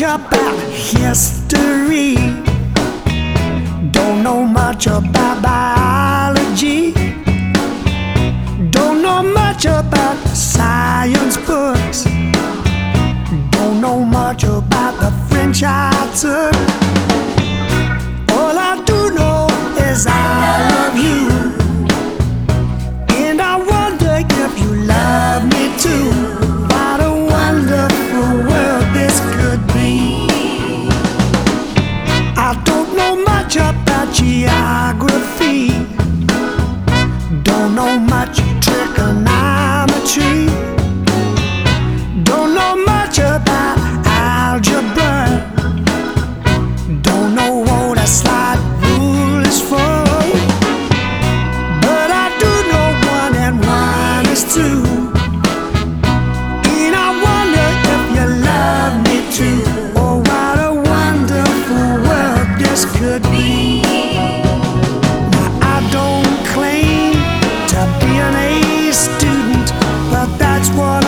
much about history. Don't know much about biology. Don't know much about science books. Don't know much about the French I took. much trigonometry. Don't know much about algebra. Don't know what a slide rule is for. But I do know one and one is two. And I wonder if you love me too. Oh, what a wonderful world this could be. what